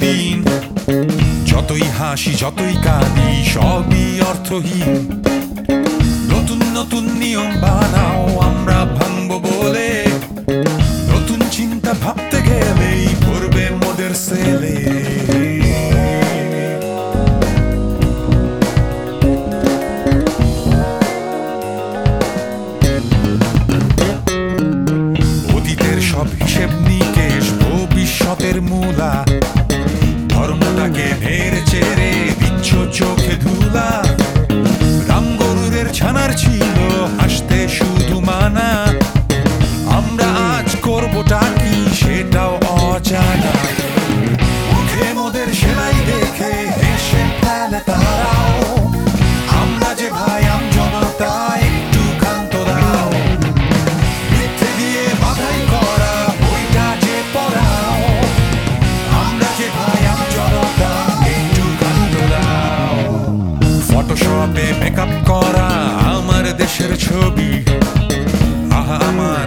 দিন যতই হাসি যতই কাঁদি সবই অর্থহীন। নতুন নতুন নিয়ম বানাও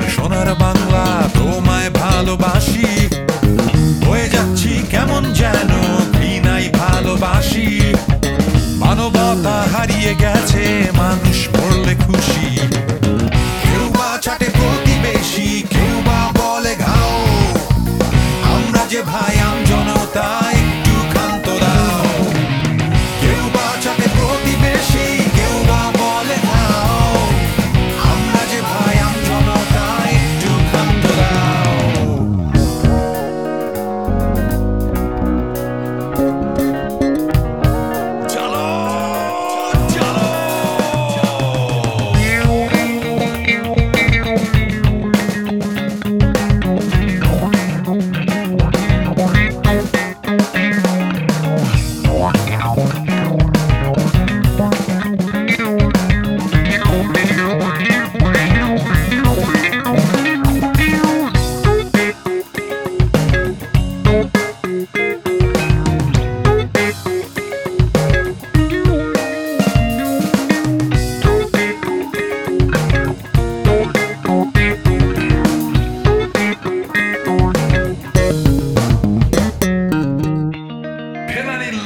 সোনার বাংলা তোমায় ভালোবাসি। হয়ে যাচ্ছি কেমন যেন ঘৃণাই ভালোবাসি। মানবতা হারিয়ে গেছে মানুষ।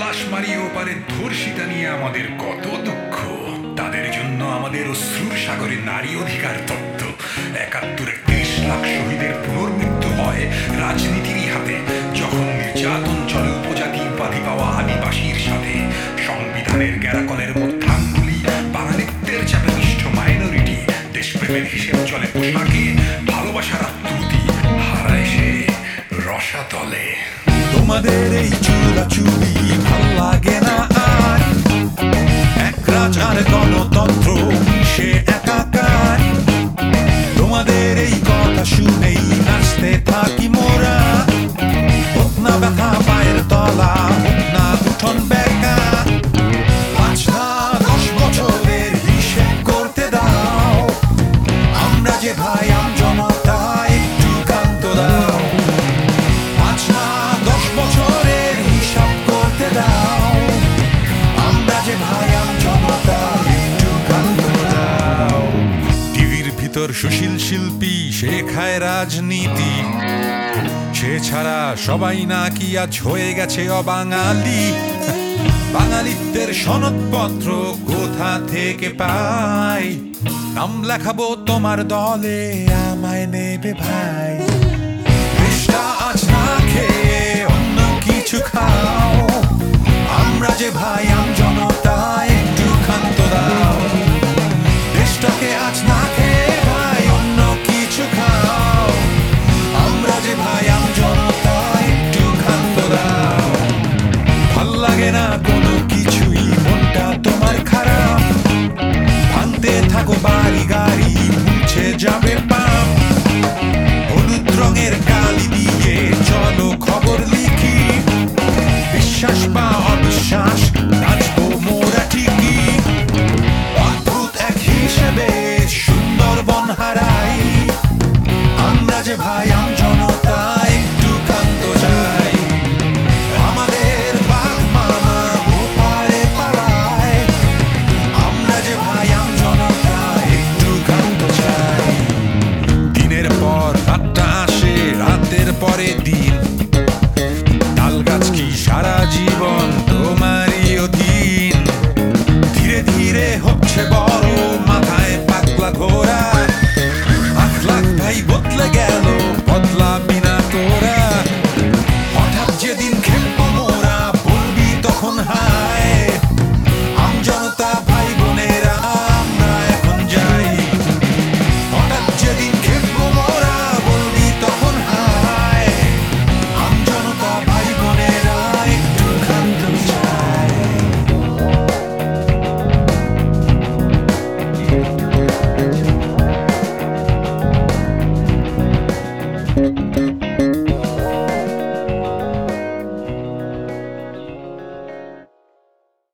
লাশ মারিয়ে ওপারে ধর্ষিতা নিয়ে আমাদের কত দুঃখ। তাদের জন্য আমাদের অশ্রুর সাগরে নারী অধিকার তত্ত্ব। একাত্তরে ত্রিশ লাখ শহীদের পুনর্মৃত্যু হয় রাজনীতিরই হাতে যখন নির্যাতন চলে উপজাতি উপাধি পাওয়া আদিবাসীর সাথে, সংবিধানের গ্যারাকলের মধ্যাঙ্গুলি বাঙালিত্বের চাপে নিষ্ঠ মাইনরিটি দেশপ্রেমের হিসেব চলে পোশাকে, ভালোবাসার আত্মুতি হারায় সে রসাতলে। তোমাদের এই চুলা চুলি ভালো লাগে না আর। এক রাজার গণতন্ত্র, সে একাকার। তোমাদের এই কথা শুনেই নাচতে থাকি মোরা। না ব্যথা ভিতর সুশীল শিল্পী শেখায় রাজনীতি। সে ছাড়া সবাই নাকি আজ হয়ে গেছে অবাঙালি। বাঙালিত্বের সনদপত্র কোথা থেকে পাই? নাম লেখাবো তোমার দলে, আমায় নেবে ভাই। আজ না খেয়ে অন্য কিছু খাও। আমরা যে ভাই, আম জনতা ভাঙে না কোনো কিছুই মনটা তোমার খারাপ। ভাঙতে থাকো বাড়ি গাড়ি মুছে যাবে পাপ।